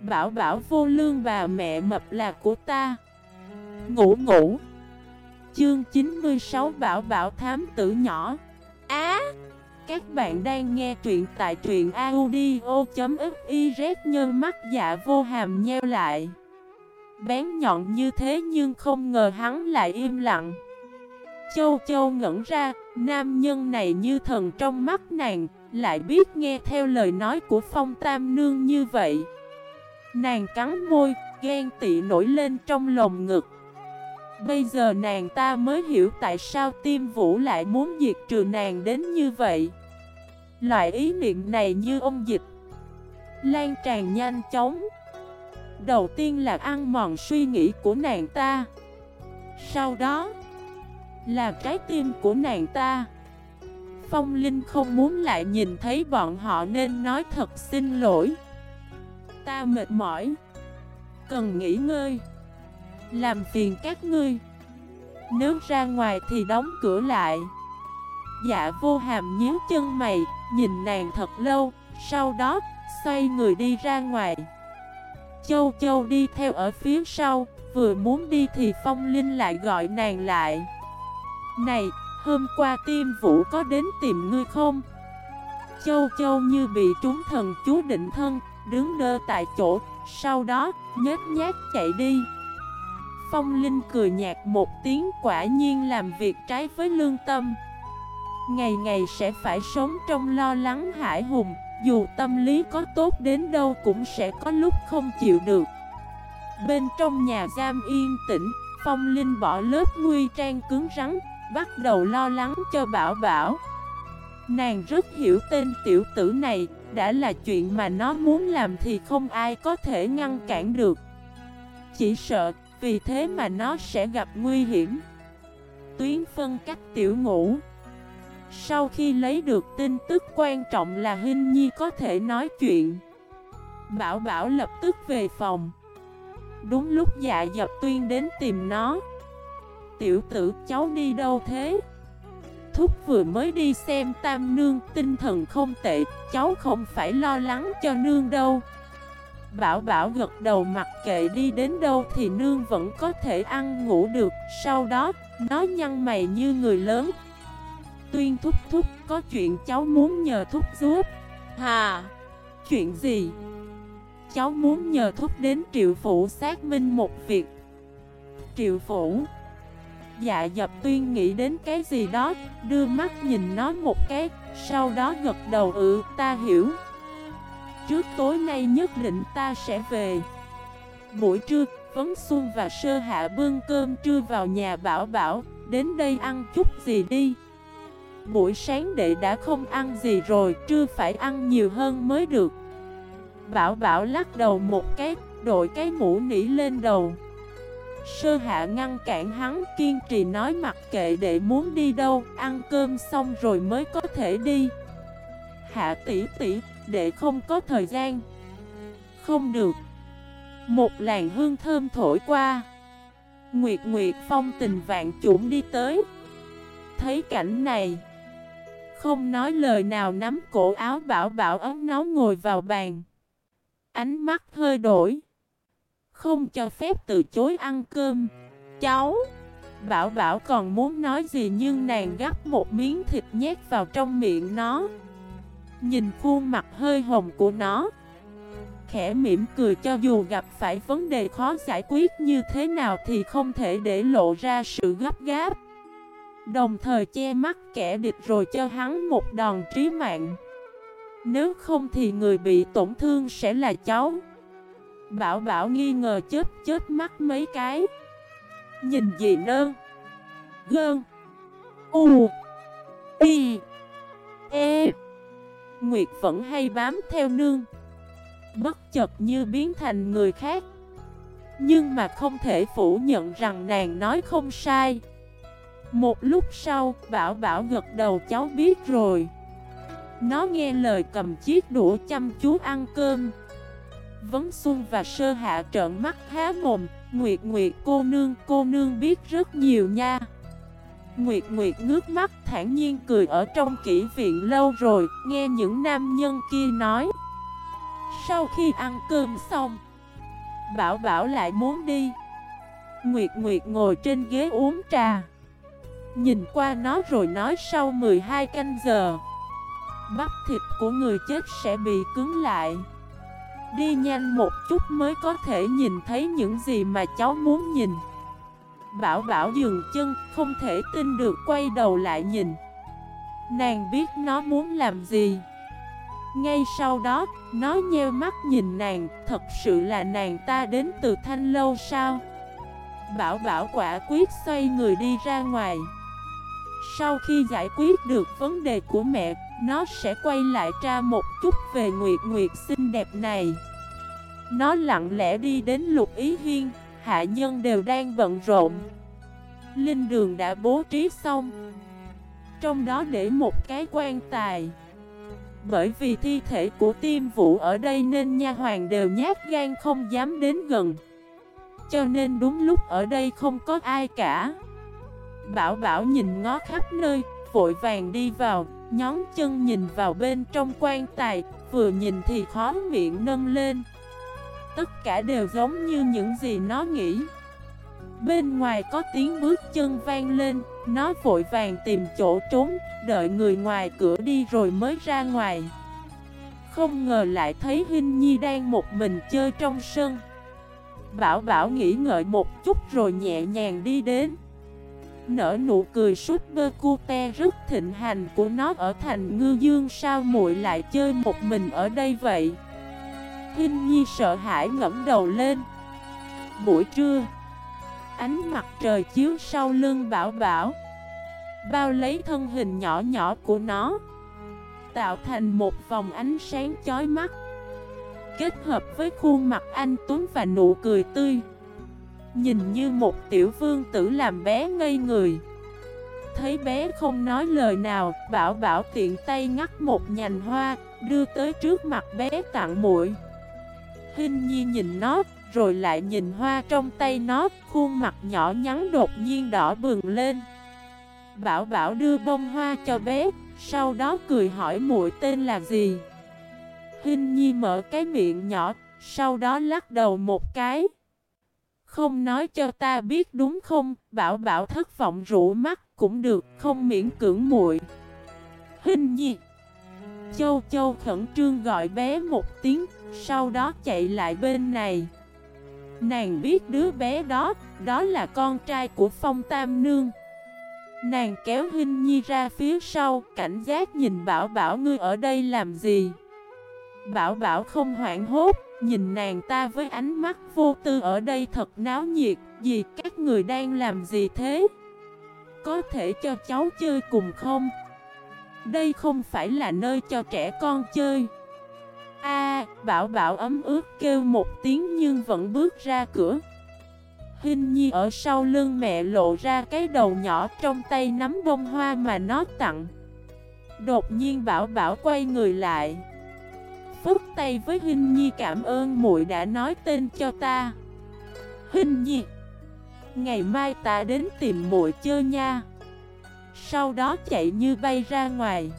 Bảo bảo vô lương bà mẹ mập là của ta. Ngủ ngủ. Chương 96 Bảo bảo thám tử nhỏ. Á, Các bạn đang nghe truyện tại truyện audio.xyz Nhơ mắt dạ vô hàm nheo lại. Bén nhọn như thế nhưng không ngờ hắn lại im lặng. Châu châu ngẩn ra, Nam nhân này như thần trong mắt nàng, Lại biết nghe theo lời nói của phong tam nương như vậy. Nàng cắn môi, ghen tị nổi lên trong lồng ngực. Bây giờ nàng ta mới hiểu tại sao tim vũ lại muốn diệt trừ nàng đến như vậy. Loại ý niệm này như ông dịch. Lan tràn nhanh chóng. Đầu tiên là ăn mòn suy nghĩ của nàng ta. Sau đó Là trái tim của nàng ta. Phong Linh không muốn lại nhìn thấy bọn họ nên nói thật xin lỗi. Ta mệt mỏi. Cần nghỉ ngơi. Làm phiền các ngươi. Nếu ra ngoài thì đóng cửa lại. Dạ vô hàm nhíu chân mày Nhìn nàng thật lâu Sau đó xoay người đi ra ngoài. Châu Châu đi theo ở phía sau Vừa muốn đi thì Phong Linh lại gọi nàng lại. Này, hôm qua Tiêm vũ có đến tìm ngươi không? Châu Châu như bị trúng thần chú định thân đứng đơ tại chỗ, sau đó, nhếch nhát chạy đi. Phong Linh cười nhạt một tiếng quả nhiên làm việc trái với lương tâm. Ngày ngày sẽ phải sống trong lo lắng hải hùng, dù tâm lý có tốt đến đâu cũng sẽ có lúc không chịu được. Bên trong nhà giam yên tĩnh, Phong Linh bỏ lớp nguy trang cứng rắn, bắt đầu lo lắng cho Bảo Bảo. Nàng rất hiểu tên tiểu tử này, đã là chuyện mà nó muốn làm thì không ai có thể ngăn cản được. Chỉ sợ vì thế mà nó sẽ gặp nguy hiểm. Tuyến phân cách tiểu ngủ Sau khi lấy được tin tức quan trọng là Hinh Nhi có thể nói chuyện. Bảo Bảo lập tức về phòng. Đúng lúc dạ dập tuyên đến tìm nó. Tiểu tử cháu đi đâu thế? Thúc vừa mới đi xem tam nương tinh thần không tệ Cháu không phải lo lắng cho nương đâu. Bảo bảo gật đầu mặc kệ đi đến đâu thì nương vẫn có thể ăn ngủ được Sau đó, nó nhăn mày như người lớn. Tuyên thúc thúc có chuyện cháu muốn nhờ thúc giúp. Hà, chuyện gì? Cháu muốn nhờ thúc đến triệu phủ xác minh một việc. Triệu phủ? Dạ dập tuyên nghĩ đến cái gì đó, Đưa mắt nhìn nó một cái, Sau đó gật đầu ừ ta hiểu. Trước tối nay nhất định ta sẽ về. Buổi trưa, Vấn Xuân và Sơ Hạ bưng cơm trưa vào nhà Bảo Bảo, Đến đây ăn chút gì đi. Buổi sáng đệ đã không ăn gì rồi, Trưa phải ăn nhiều hơn mới được. Bảo Bảo lắc đầu một cái, Đội cái mũ nỉ lên đầu. Sơ hạ ngăn cản hắn, kiên trì nói mặc kệ đệ muốn đi đâu, Ăn cơm xong rồi mới có thể đi. Hạ tỷ tỷ đệ không có thời gian. Không được. Một làn hương thơm thổi qua. Nguyệt Nguyệt phong tình vạn chủng đi tới. Thấy cảnh này, Không nói lời nào nắm cổ áo bảo bảo ấm nó ngồi vào bàn. Ánh mắt hơi đổi không cho phép từ chối ăn cơm. Cháu, Bảo Bảo còn muốn nói gì nhưng nàng gắp một miếng thịt nhét vào trong miệng nó. Nhìn khuôn mặt hơi hồng của nó, Khẽ mỉm cười cho dù gặp phải vấn đề khó giải quyết như thế nào thì không thể để lộ ra sự gấp gáp. Đồng thời che mắt kẻ địch rồi cho hắn một đòn trí mạng. Nếu không thì người bị tổn thương sẽ là cháu. Bảo bảo nghi ngờ chết chết mắt mấy cái. Nhìn gì nơn Gơn. U. Y E. Nguyệt vẫn hay bám theo nương. Bất chợt như biến thành người khác. Nhưng mà không thể phủ nhận rằng nàng nói không sai. Một lúc sau, Bảo Bảo gật đầu cháu biết rồi. Nó nghe lời cầm chiếc đũa chăm chú ăn cơm. Vấn Xuân và Sơ Hạ trợn mắt há mồm. Nguyệt Nguyệt, cô nương cô nương biết rất nhiều nha. Nguyệt Nguyệt ngước mắt thản nhiên cười ở trong kỹ viện lâu rồi, Nghe những nam nhân kia nói. Sau khi ăn cơm xong, Bảo Bảo lại muốn đi. Nguyệt Nguyệt ngồi trên ghế uống trà. Nhìn qua nó rồi nói sau 12 canh giờ, Bắp thịt của người chết sẽ bị cứng lại. Đi nhanh một chút mới có thể nhìn thấy những gì mà cháu muốn nhìn. Bảo Bảo dừng chân, không thể tin được quay đầu lại nhìn. Nàng biết nó muốn làm gì. Ngay sau đó, nó nheo mắt nhìn nàng Thật sự là nàng ta đến từ thanh lâu sao? Bảo Bảo quả quyết xoay người đi ra ngoài. Sau khi giải quyết được vấn đề của mẹ nó sẽ quay lại tra một chút về Nguyệt. Nguyệt xinh đẹp này. Nó lặng lẽ đi đến lục ý hiên. Hạ nhân đều đang bận rộn. Linh đường đã bố trí xong. Trong đó để một cái quan tài. Bởi vì thi thể của tiêm vũ ở đây nên nha hoàng đều nhát gan không dám đến gần. Cho nên đúng lúc ở đây không có ai cả. Bảo bảo nhìn ngó khắp nơi, Vội vàng đi vào. Nhón chân nhìn vào bên trong quan tài, Vừa nhìn thì khó miệng nâng lên. Tất cả đều giống như những gì nó nghĩ. Bên ngoài có tiếng bước chân vang lên, Nó vội vàng tìm chỗ trốn, Đợi người ngoài cửa đi rồi mới ra ngoài. Không ngờ lại thấy Hinh Nhi đang một mình chơi trong sân. Bảo Bảo nghĩ ngợi một chút rồi nhẹ nhàng đi đến. Nở nụ cười super cute rất thịnh hành của nó ở thành ngư dương. Sao muội lại chơi một mình ở đây vậy? Hinh Nhi sợ hãi ngẫm đầu lên. Buổi trưa, Ánh mặt trời chiếu sau lưng bảo bảo, Bao lấy thân hình nhỏ nhỏ của nó, Tạo thành một vòng ánh sáng chói mắt, Kết hợp với khuôn mặt anh Tuấn và nụ cười tươi. Nhìn như một tiểu vương tử làm bé ngây người Thấy bé không nói lời nào Bảo bảo tiện tay ngắt một nhành hoa Đưa tới trước mặt bé tặng muội Hình nhi nhìn nó rồi lại nhìn hoa trong tay nó, khuôn mặt nhỏ nhắn đột nhiên đỏ bừng lên. Bảo Bảo đưa bông hoa cho bé, sau đó cười hỏi muội tên là gì. Hình Nhi mở cái miệng nhỏ, sau đó lắc đầu một cái. Không nói cho ta biết đúng không, Bảo Bảo thất vọng rũ mắt cũng được, không miễn cưỡng muội. Hình Nhi Châu Châu khẩn trương gọi bé một tiếng, sau đó chạy lại bên này. Nàng biết đứa bé đó, đó là con trai của Phong Tam Nương Nàng kéo Hinh Nhi ra phía sau, cảnh giác nhìn Bảo Bảo ngươi ở đây làm gì Bảo Bảo không hoảng hốt, nhìn nàng ta với ánh mắt vô tư ở đây thật náo nhiệt Gì các người đang làm gì thế Có thể cho cháu chơi cùng không Đây không phải là nơi cho trẻ con chơi A, Bảo Bảo ấm ướt kêu một tiếng nhưng vẫn bước ra cửa. Hình Nhi ở sau lưng mẹ lộ ra cái đầu nhỏ trong tay nắm bông hoa mà nó tặng. Đột nhiên Bảo Bảo quay người lại. Phức tay với Hinh Nhi cảm ơn muội đã nói tên cho ta. Hinh Nhi, ngày mai ta đến tìm muội chơi nha. Sau đó chạy như bay ra ngoài.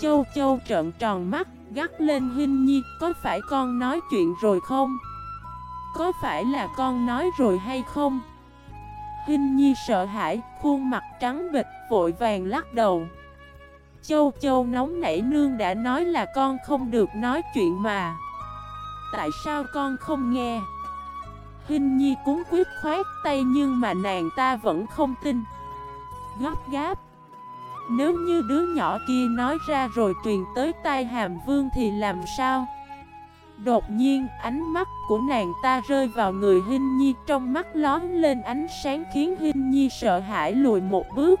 Châu Châu trợn tròn mắt gắt lên Hinh Nhi, có phải con nói chuyện rồi không? Có phải là con nói rồi hay không? Hinh Nhi sợ hãi, khuôn mặt trắng bịch, vội vàng lắc đầu. Châu Châu nóng nảy nương đã nói là con không được nói chuyện mà. Tại sao con không nghe? Hinh Nhi cúng quyết khoát tay nhưng mà nàng ta vẫn không tin. Gấp gáp. Nếu như đứa nhỏ kia nói ra rồi truyền tới tai hàm vương thì làm sao? Đột nhiên, ánh mắt của nàng ta rơi vào người Hinh Nhi, Trong mắt lón lên ánh sáng khiến Hinh Nhi sợ hãi lùi một bước